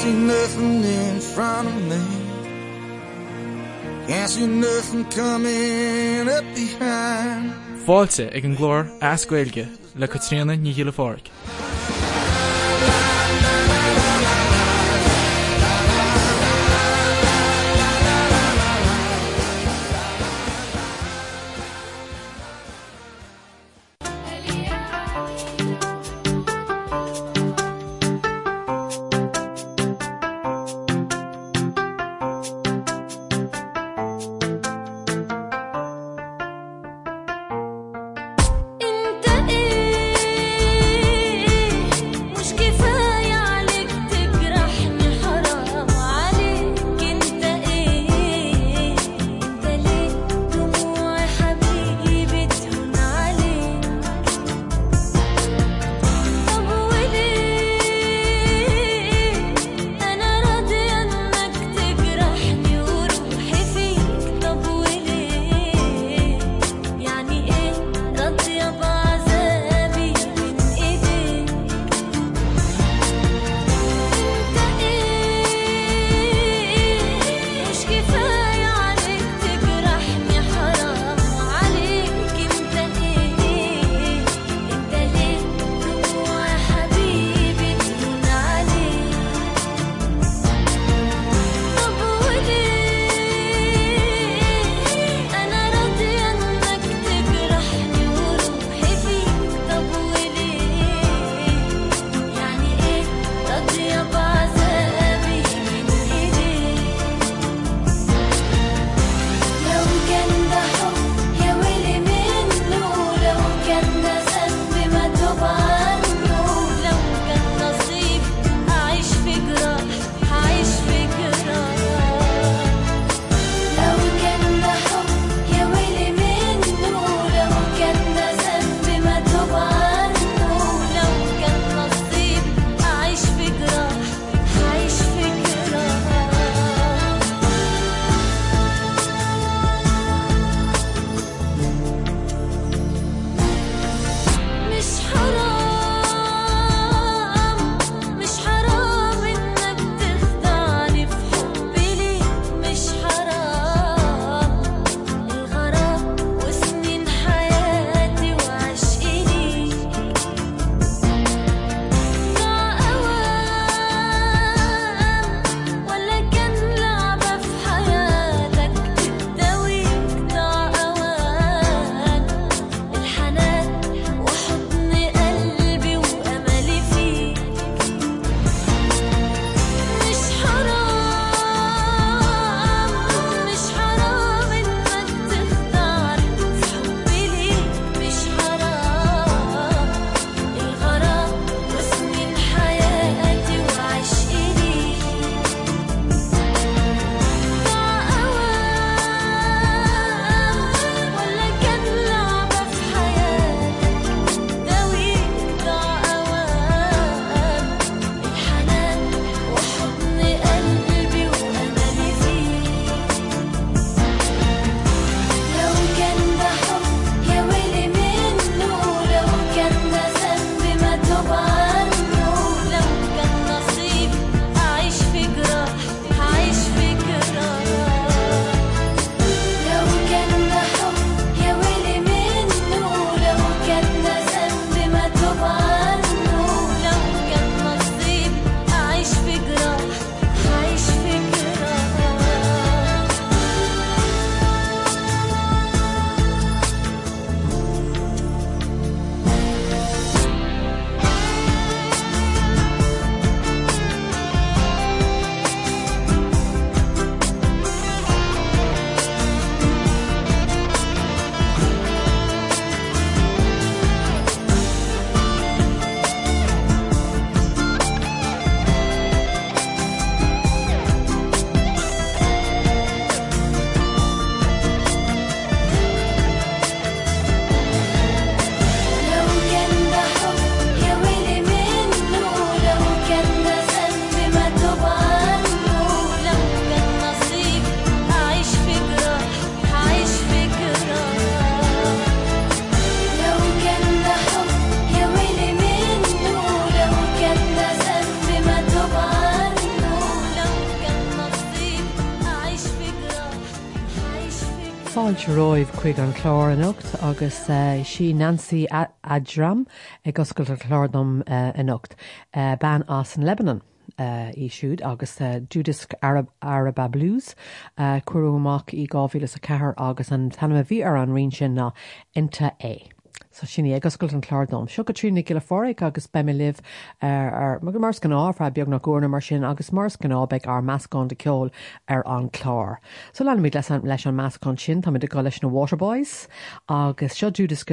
see nothing in front of me. Can't see nothing coming up behind. Fáilte ag an glór ascuilge le Caítríona ní hiile fáric. Roimh chuig an chlár anocht agus si Nancy Ajram ag goscail a chládom ban as an Lebanon. Uh, í siúd agus uh, Arab Araba Blues cuaúach í gáhílas a cethir agus an tanna bhí ar an ri sin ná inta é. So sinna aguscail an chládom. Seo go trína giile fóric agus be me liv eh, ar mu mars gan áfra beag nach gúna mar sin agus mars gan ábeig ar meascán de ceol ar an chlár. So lena míid leis leis an meascán sin tá go leis na Waterboys agus seo dúdas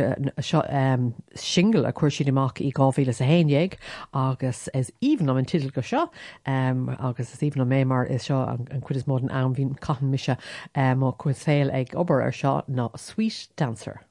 single a chuir siad amach í gáhíle a hééig agus is am an titil go seo agus is omhan mé mar is seo an, an is mód an an bhín caihan mise eh, má chuid féil ag obair ar seo ná Sweet dancer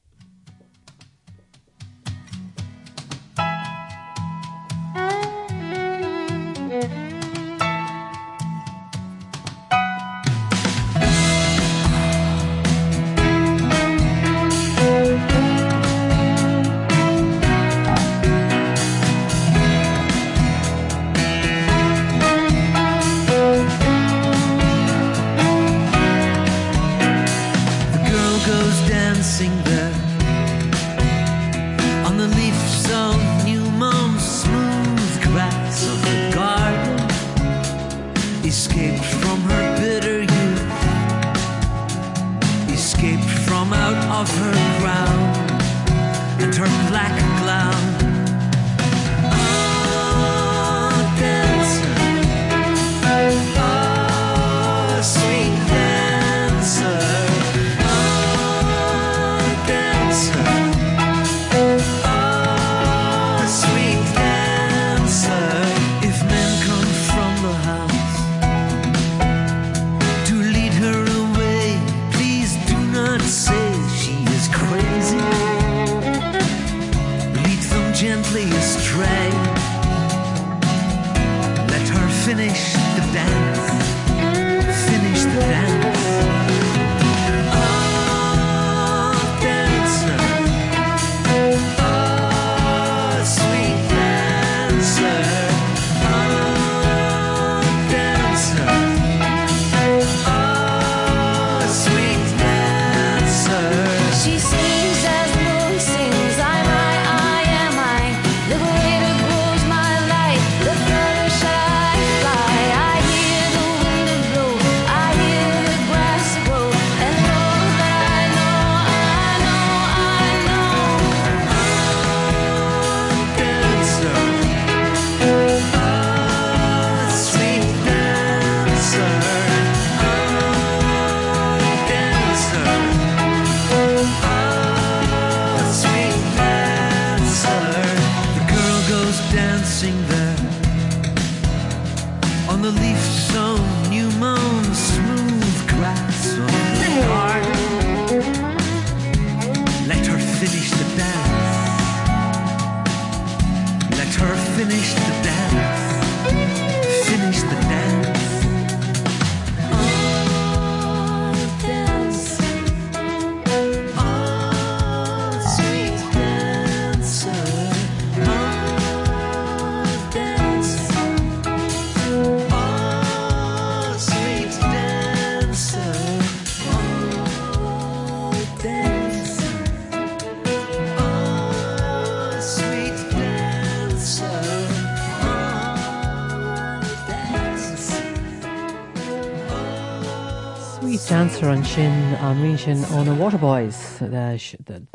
ri sin ón a Waterboys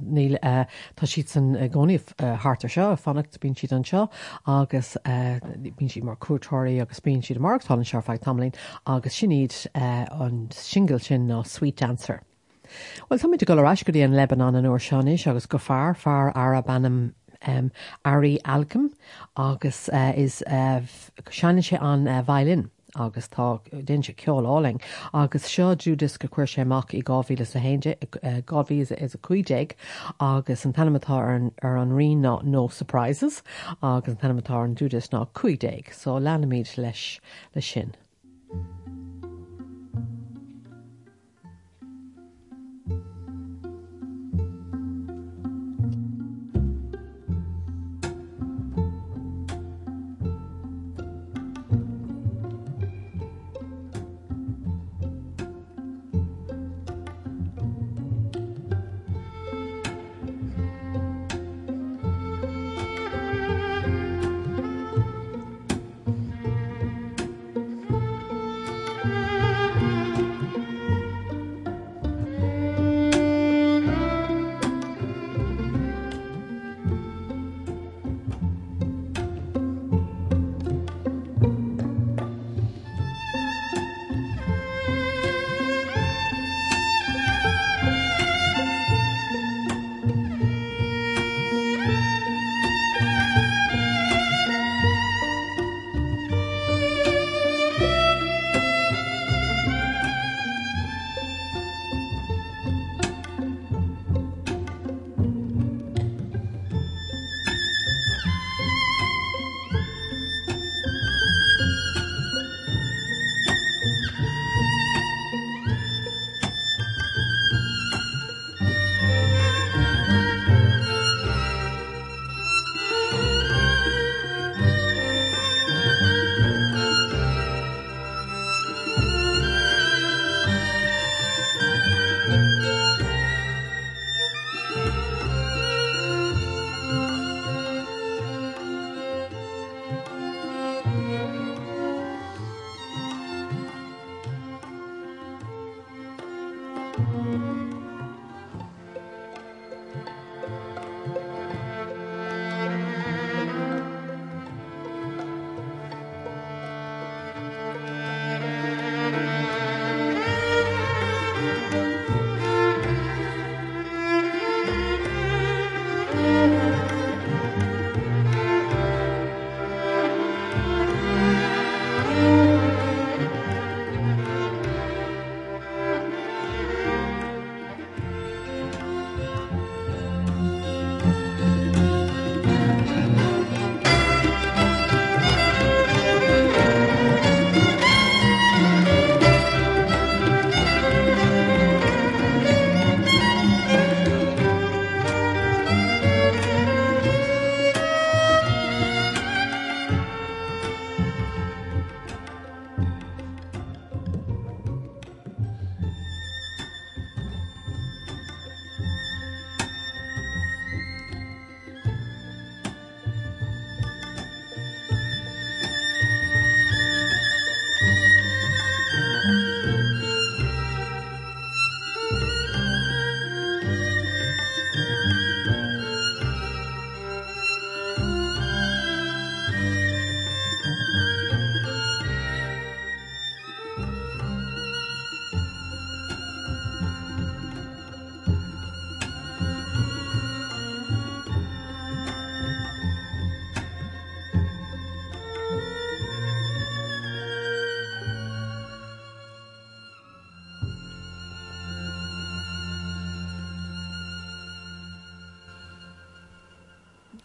níl tá siad san gcóíh hartar seo fannacht bín siad an seo agus bín si mar cuatóirí agus bíon siad marktáin seo feid tamlín agus sinníd an single sin ná Sweet Dancer. Well tá go go eiscuí an Lebanon an uair seanis agus go fear fear ara bannam um, Ari Alcom agus uh, is uh, seanne sé an uh, violin. Agus tá uh, den se ceáling agus seo dúdas go chuir séach i gáhíle a héide uh, uh, gáhí is a chuideig agus an tanimetá ar an ri ná nó surprises. Agus an tanimetá an dúdas ná chuideig, so lenamíid leis le sin.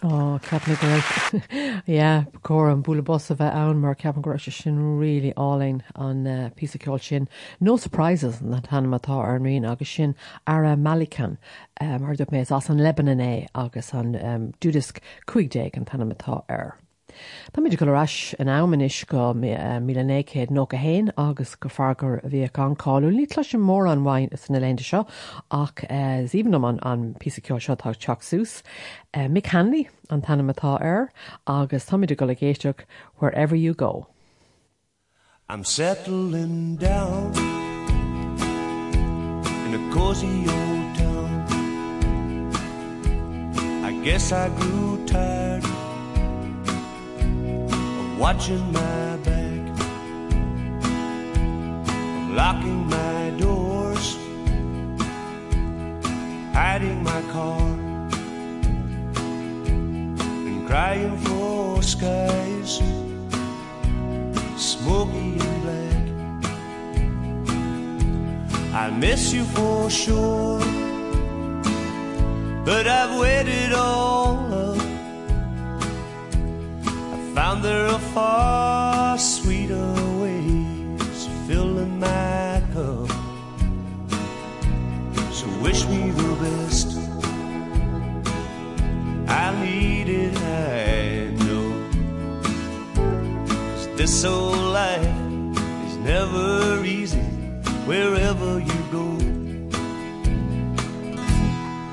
Á ceapna go yeah, cór an bula bos a bheith ann mar ceapan go se sin rilí an pí ceáil sin. No surprises na tanimetá ar rion agus sin a Malican um, mar dúb mééis as an Lebanon é agus an dúdisc chuigdé an tanimetá ar. Tá míidir go ras an ámanis go míléchéad nó a héin agus go fargur a bhí an cáú ní lei sin mór an bhain is na léinte seo ach eh, zíom an an píceá seo tá teachsús. Eh, Mick Hanly an tanimetá air agus táidir go le géisteach wherever you go. I'm settling down in a cozy old town I guess I grew tired watching my back locking my doors hiding my car and crying for skies smoky and black. I miss you for sure but I've waited all found there a far sweeter ways filling my cup so wish me the best. I need it I know. This old life is never easy wherever you go.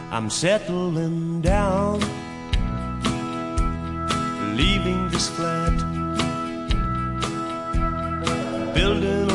I'm settling down leaving this flat. Building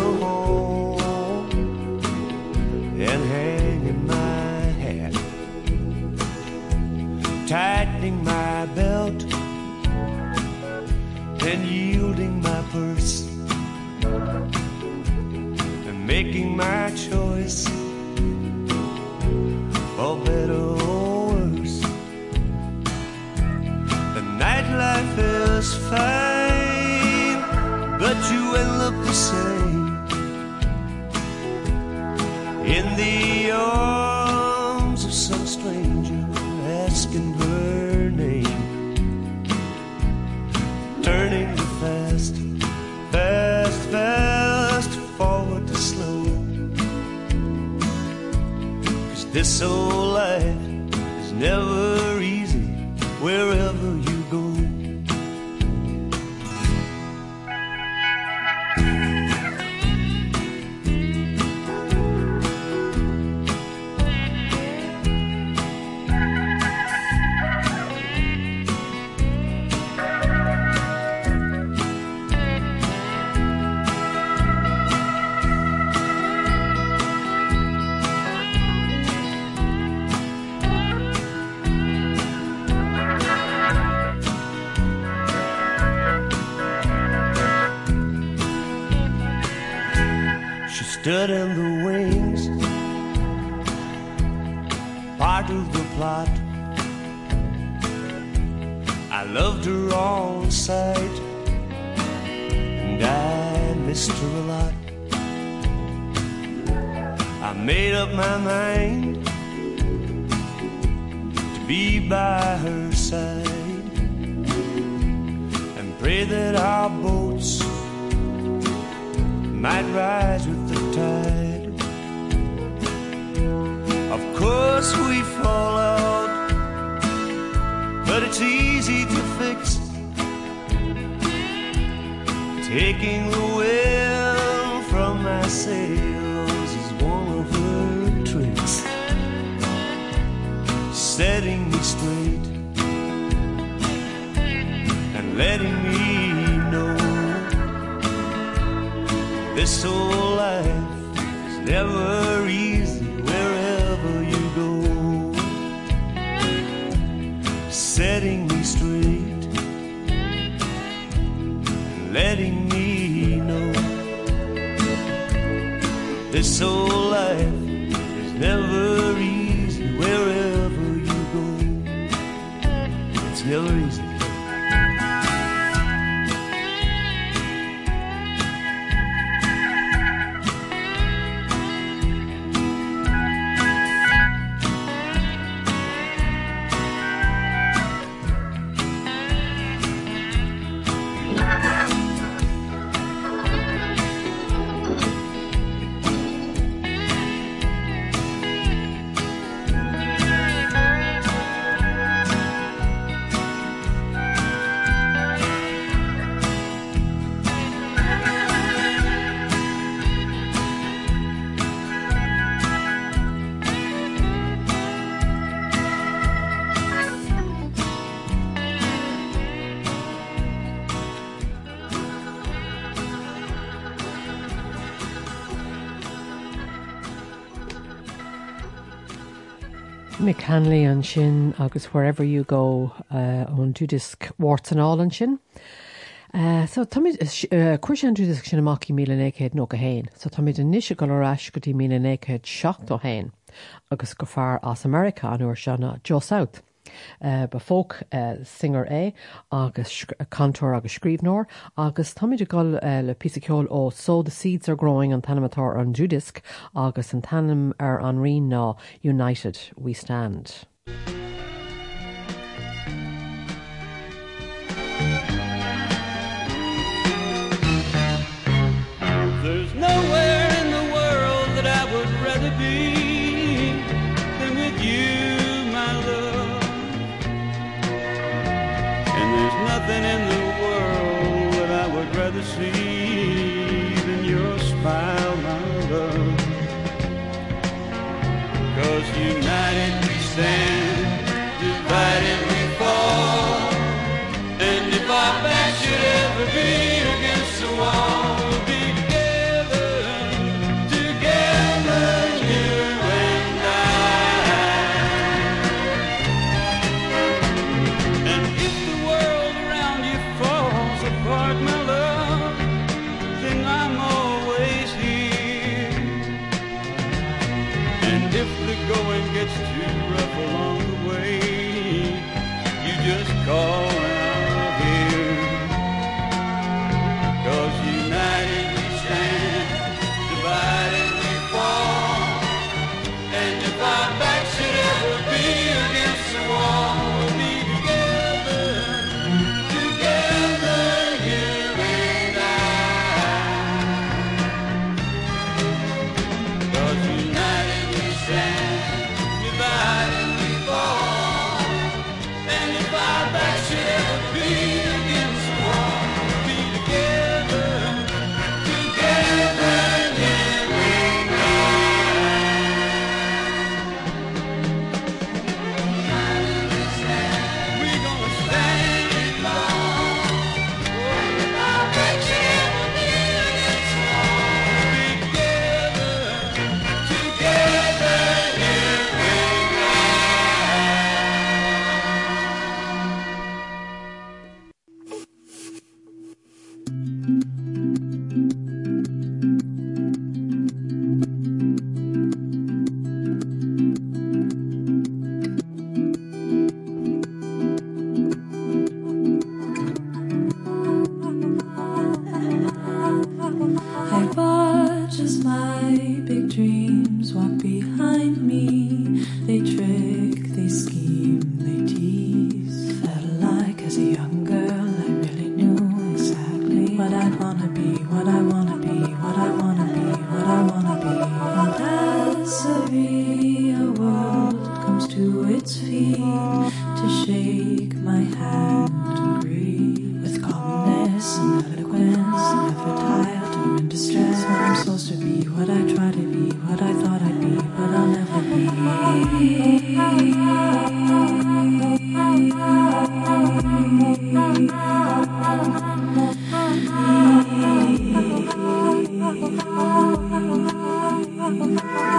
be by her side. And pray that our boats might rise with the tide. Of course we fall out but it's easy to fix taking the wind from my sails letting me know this whole life is never easy wherever you go. Setting me straight letting me know this whole McCanley an sin agus wherever you go uh, on an disc, Wartanáil an sin. Uh, so uh, cuiir an dúdisc sin amach mí éhéad nó go héin, so Tommy, id an níise go ráis gotí mí I seach ó héin, agus go far as America anúair sena Joe South. Eh, ba fóg eh, singer é agus cantor agus scríbnóir, agus táid gáil le píiciol ó só de seeds ar groing an tanimetá an Judisc agus an tanim ar an ri ná United We Stand.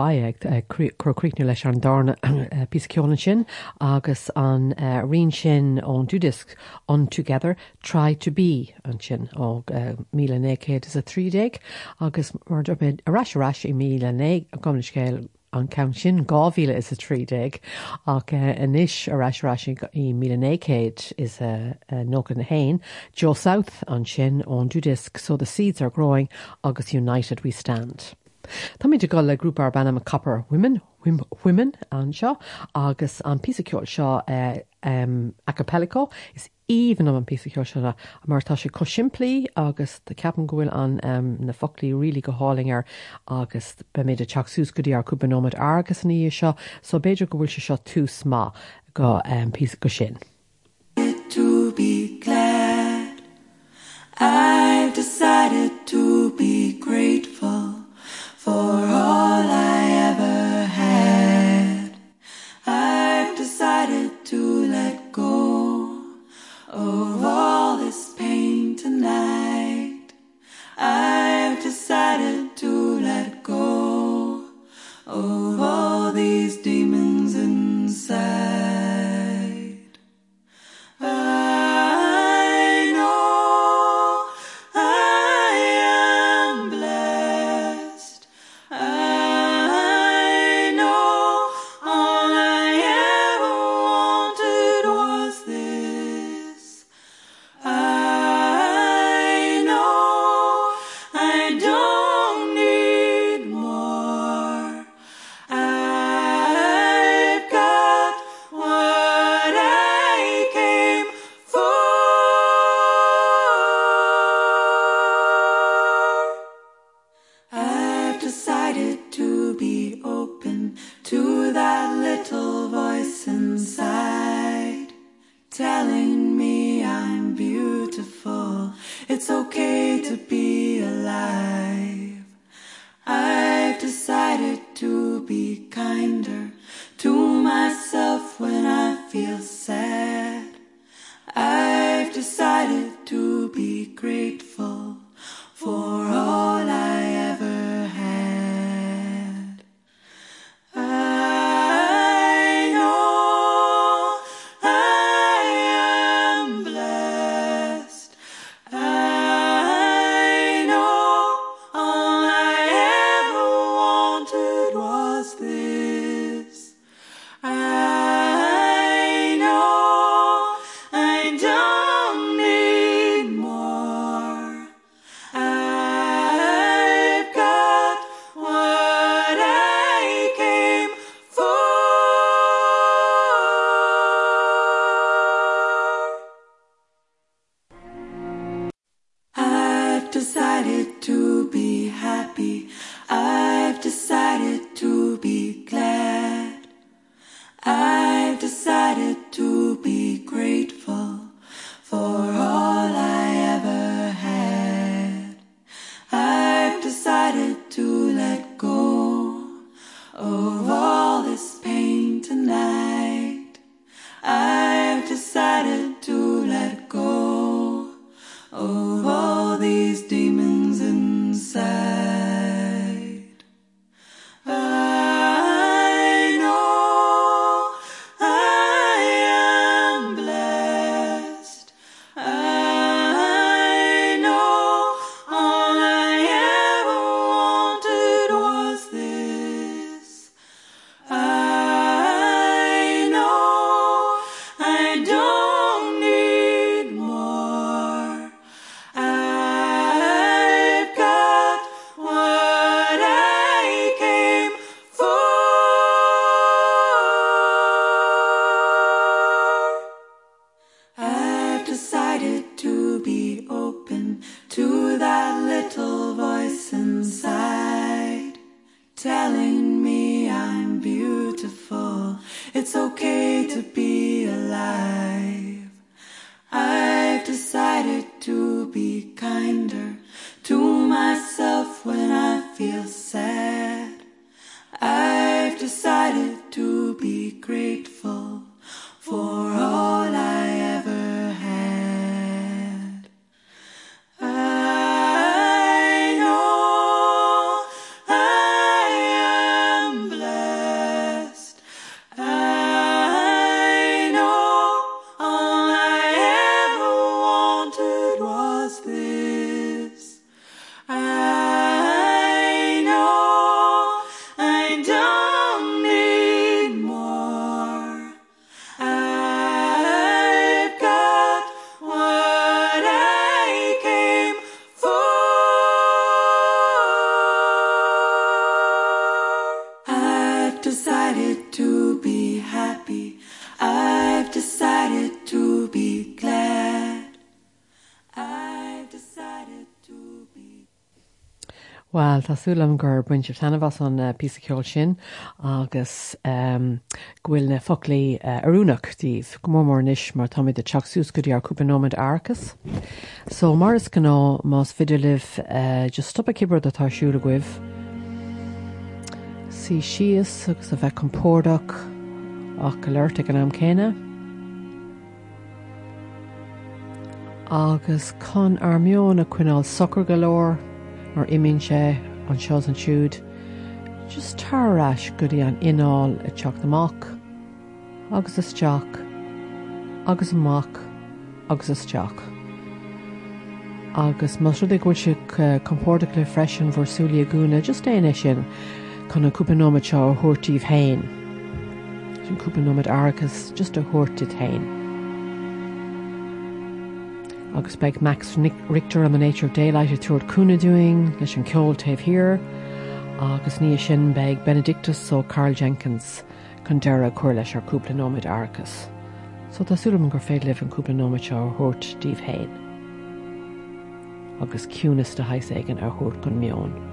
banam Blue Hawaii ag crocríicnú leis an dána píceolna sin agus an uh, rion sin ón dúdisc on together try to be an sin ó uh, míle nécéad is a trídéig agus mar dopid aráisrás i a gomcéil an count sin gáhíle is a trídéig ach uh, inis aráisrás i míle nécéad is a nó an hain Joe South an sin ón dúdisc so the seeds are growing agus united we stand. Tá mí go le grúpa ar banna a copper women women an seo agus an píceol seo uh, um, acapellico is even am an pí seo sena martá sé co siimplíí agus de ceapan gohfuil an um, na folíí rilí go hálingar agus be méid a teachsús goí ar cúbanóid agus ní seo so béidir go bhfuil se seo tú smá go um, pí go sin. to be glad. I've decided to be grateful decided to let go of all Tásúlam gur buinte tanhas an uh, pí ceol sin agus um, ghfuil na folí arúnach tíh gomórmór isis mar táid de teachsús goí ar cúpanóid arcas. So mar is gná más viidirlih uh, just stoppa cibre atá siúla goibh. Sí sios agus a bheith compórdaach ach go leirrta an am céine. Agus chun armmiún a chuinál soccer galóir mar imín sé an seo an siúd, just tarráis go dtí an ináil i teach amach, agus is teach, agus amach, agus is teach. Agus mas rud ghil si compórda le freisin bhórsúlí a gúna just éine sin chun an cúpanóid seo thuirtíomh hain. Sin cúpanóid agus just a thuirtid hain. Agus beag Max Richter am an Nature of Daylight a túir cúna doing leis an ceol taobh hir, agus ní sin beag Benedictus ó Karl Jenkins chun deire chuir leis ar cúplanóid arcas. So tásúlam gur féad leh an cúplanóid seo thuirt díomh héin. agus cúnas de heis aigen ar thuirt gon mion.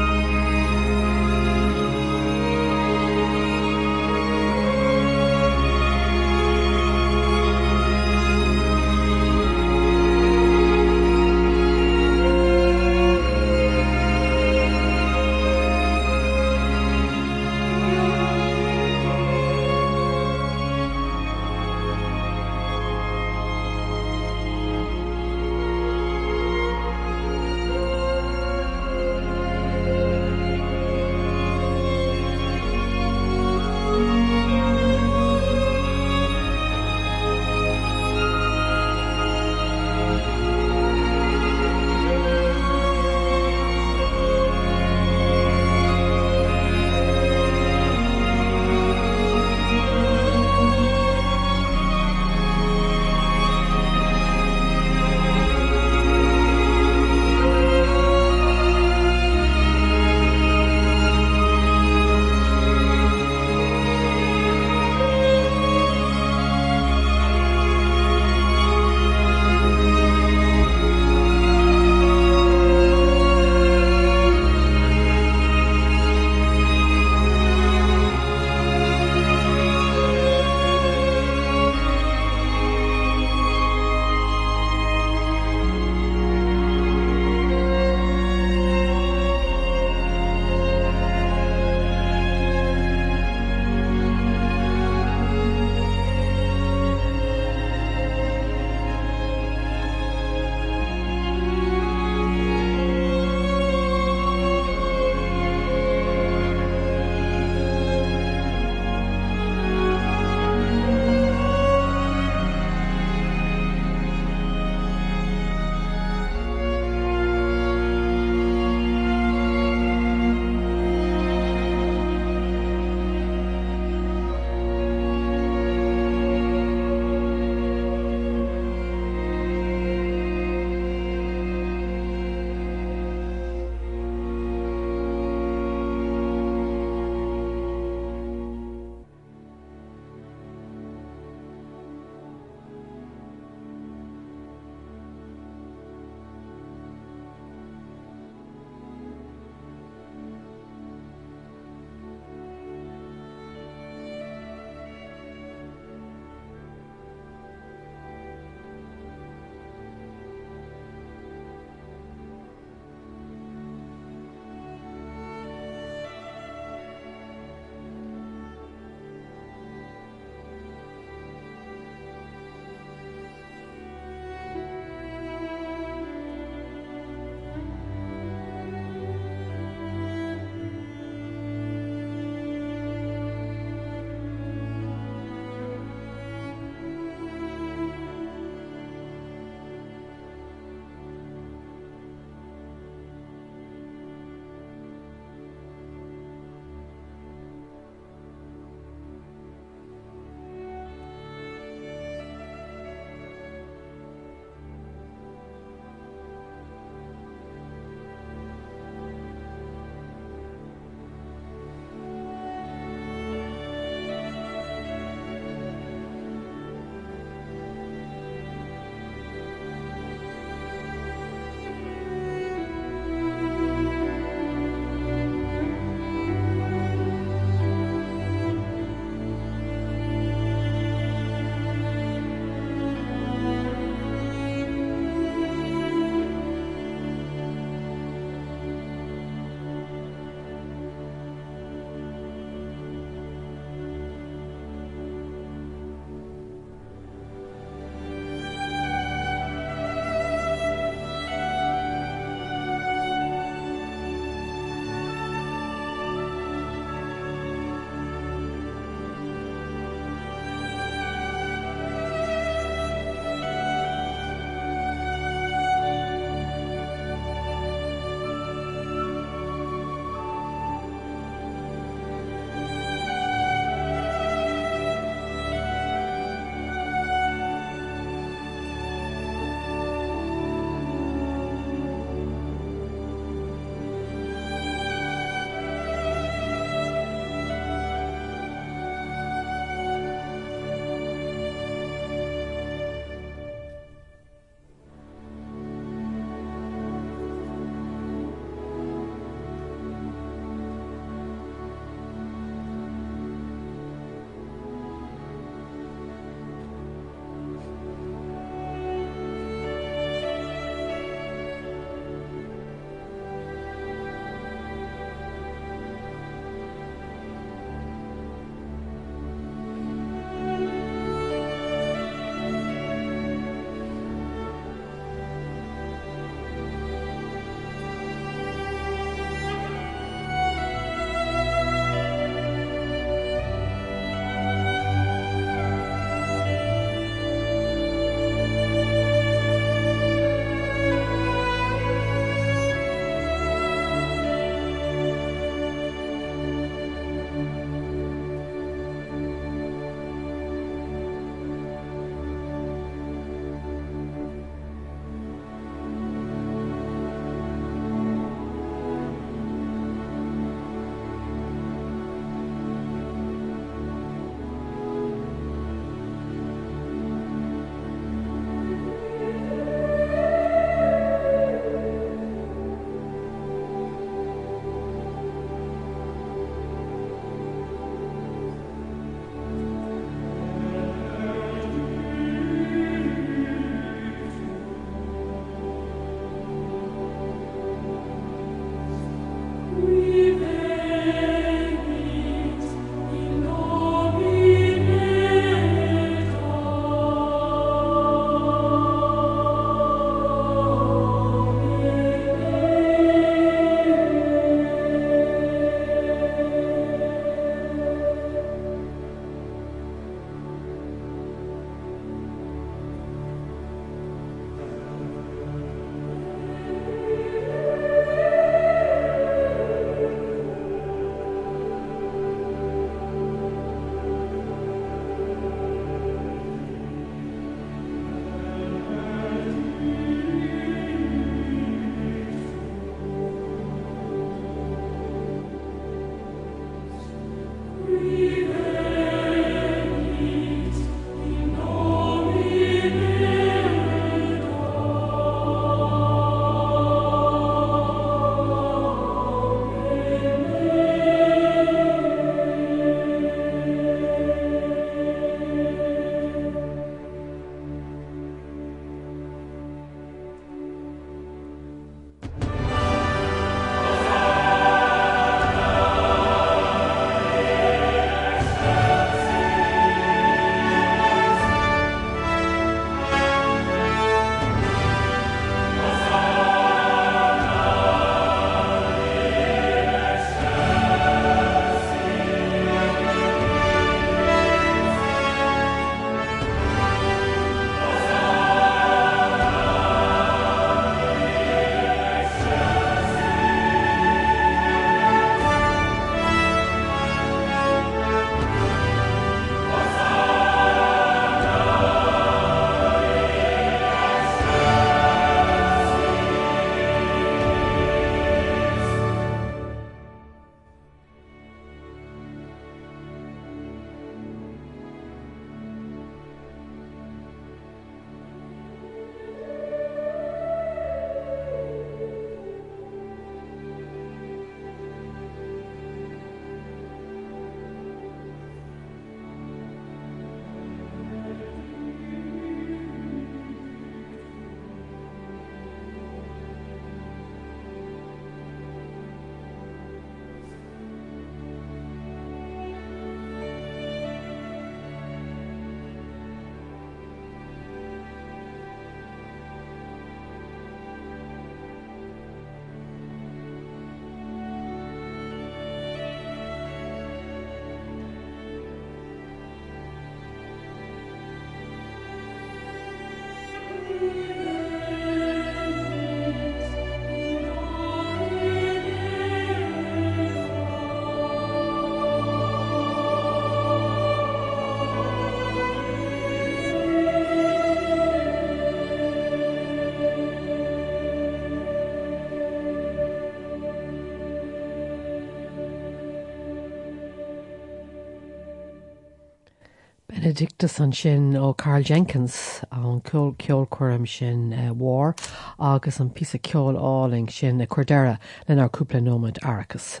Benedictus an sin ó Carl Jenkins an ceol ceol cuam sin uh, war agus an pí ceol áling sin na cuadera lenar cúpla nóid arachas.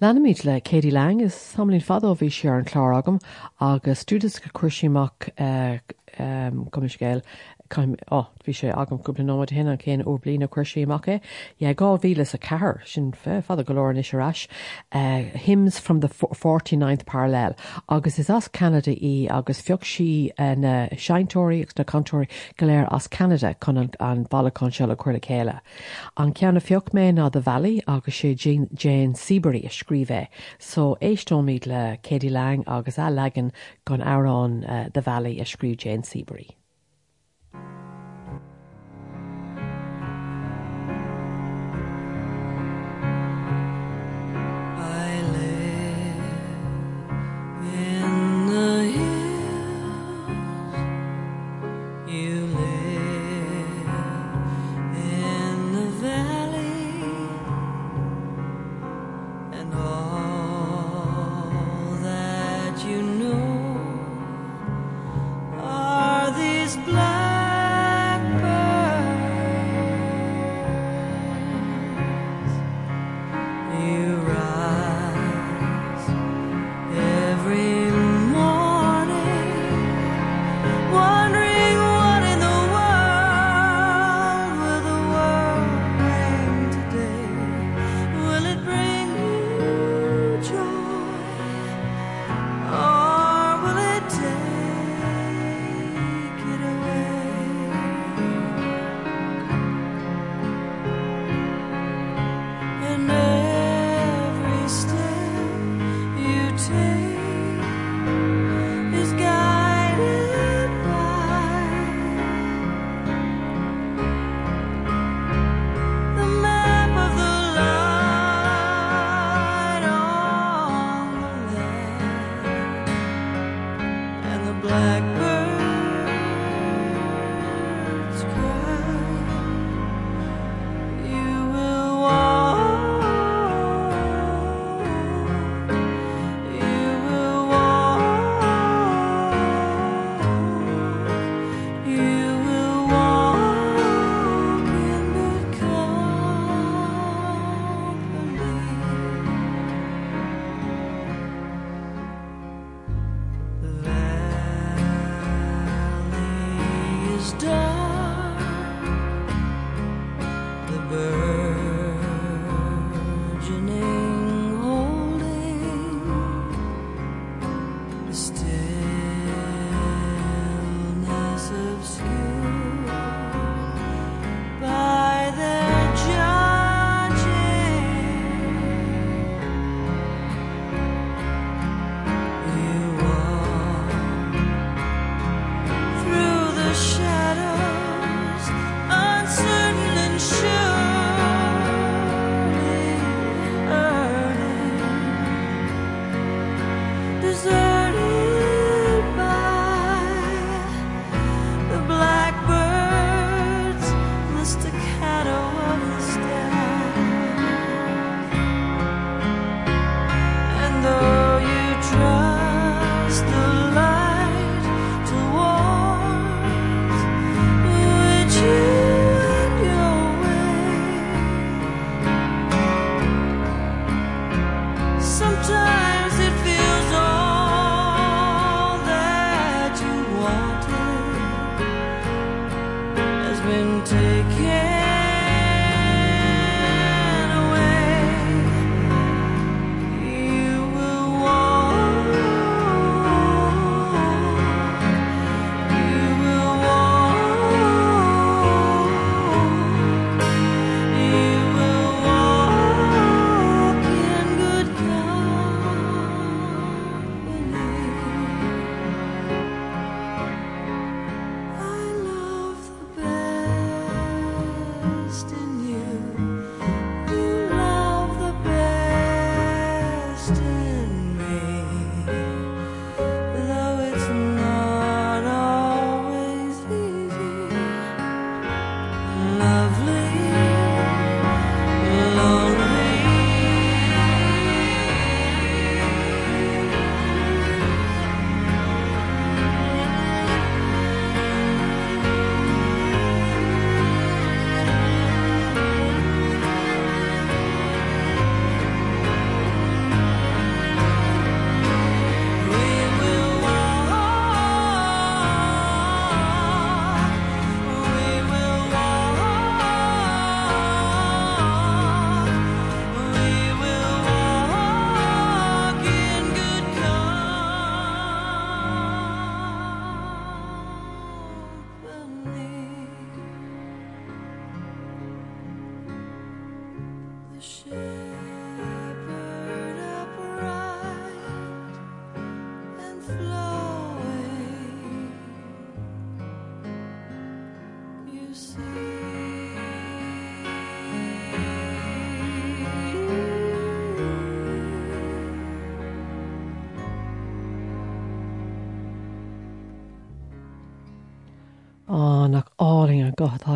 Lenimid le Katie Lang is samlín fadó bhí sé ar an chlár agam agus stúdas go cuaisiach uh, um, gomisgéil bhí sé agam cúpla nóid hinna cén ó blina chuirsí amachché, é gá bhílas a cehar sin fé fad a golóir is ras uh, hymns from the 49th parallel agus is as Canada í agus fiocht si na seintóirí agus na cantóirí goléir as Canada chun an, an ballachán se le chuirla chéile. An ceanna fiocht mé ná the Valley agus sé Jane, Siberry a scríbeh, so éistómíd le k.d. lang agus a legan gon árán uh, the Valley a scríb Jane Siberry.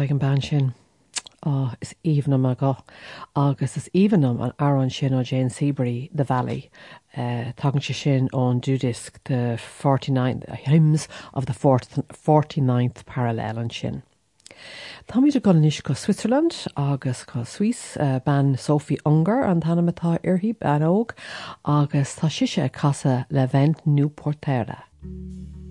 A gotá an ban sin á is omhnam a go agus is omhnam an aran sin ó Jane Seabury the Valley uh, tagan se sin ón dúdisc the 49th uh, hymns of the 4th, 49th parallel an sin. Táid a go níos go Switzerland agus go Swiss uh, ban Sophie Unger an tanamatá irhí ban óg agus tá siise casa le vent Newportera. Je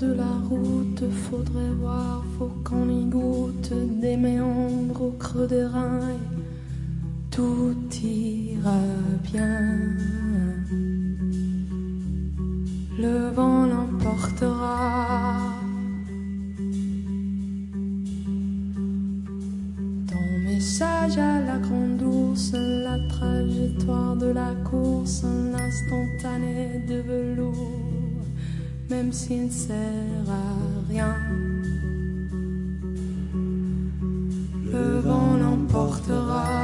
de la route, faudrait voir, faut qu'on y goûte des méandres au creux des reins. Tout ira bien. Le vent l'emportera. Ton message à la grande ours, la trajectoire de la course, un instantané de velours, même s'il ne sert à rien. Le vent l'emportera,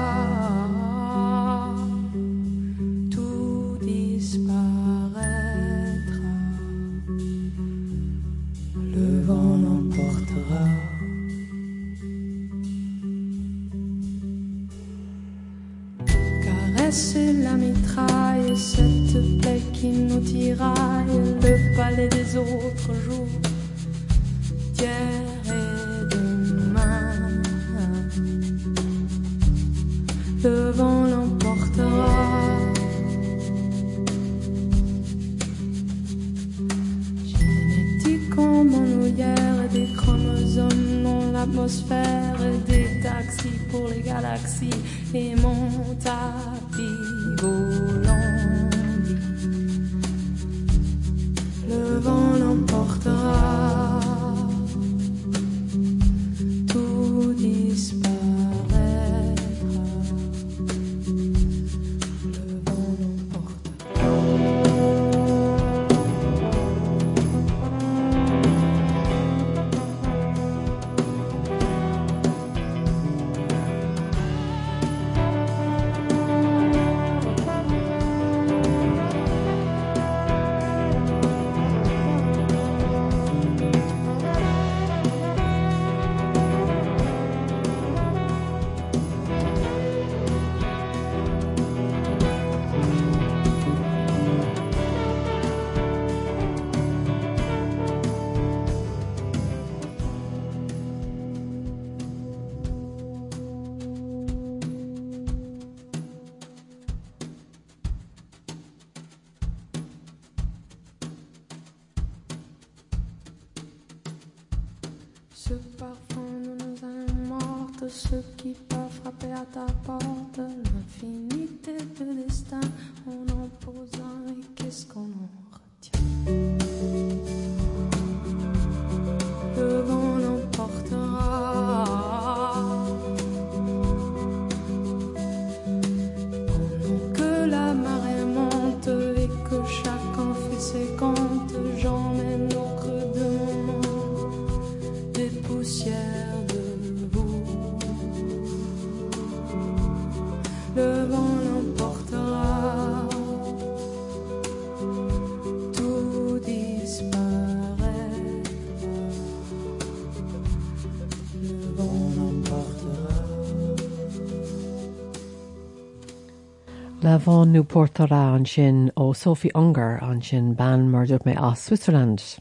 Le bhán nó Portará an sin ó Sophie Unger an sin ban murder mé á Switzerland.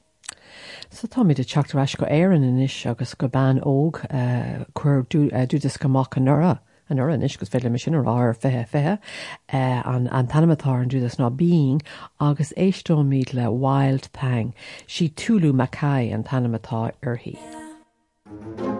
Sa tá de teachtar eis go éan inis agus go ban óg uh, chuir dúdas goach an nura an nura inis gus féile me sin ar fethe fethe uh, an, an tanimetá an dúdas ná bíing agus éistó míad le Wild Thang si túlú Mackay an tanimetá arhí. Don't,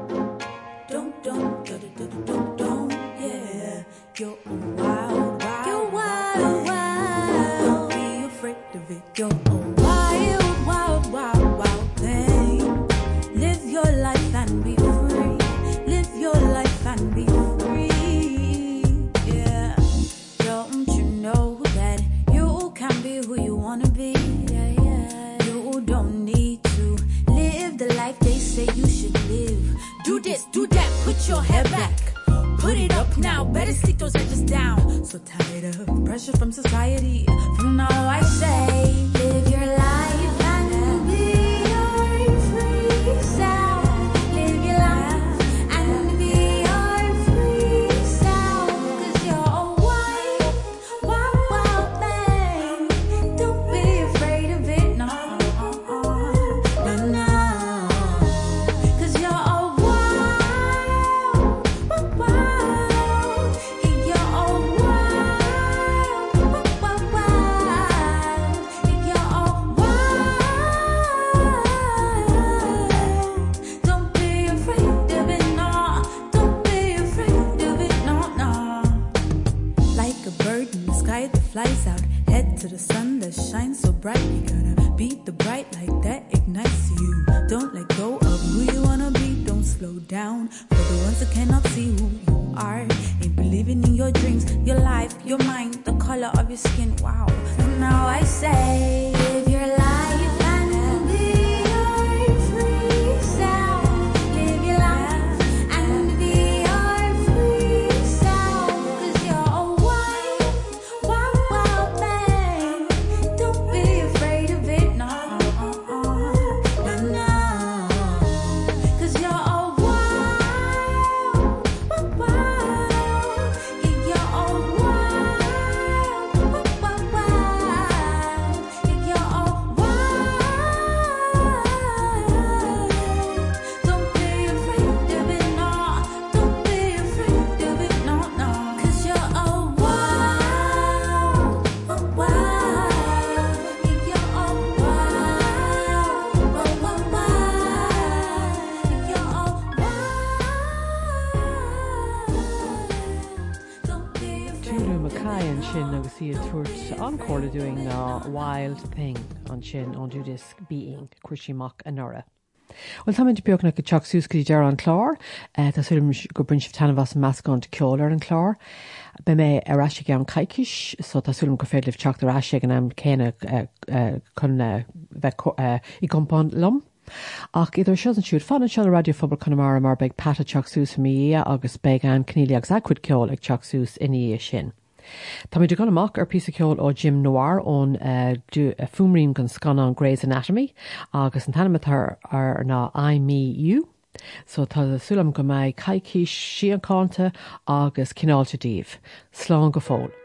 put your head back. Put it up now, better sleep those edges down. So tired of pressure from society. From now I say, live your life down for the ones that cannot see who you are. Ain't believing in your dreams, your life, your mind, the color of your skin. Wow. So now I say, sin ón dú disc being cuiisiach an nora. Well tá beagna go teach súscaí dear an chlár, Tásúm go brin sih tanna bhas meascán ceolar an chlár. Be mé arráise an caiiciis, so tásúm go féadlih teach arráise an am céine chun i compán lom. Ach idir se an siúd fan se radiofobal chunamara mar beag patateach sús mí agus be an cníleag zacuid ceol ag teach sús iní sin. Tá muidir gan amach ar pí ó Jim Noir ón eh, eh, fumrím gan scanna an Grey's Anatomy agus an tanamatar ar ná IMU, so tá sulam go méid caiici siancánta agus cinálta díomh, slán go fól.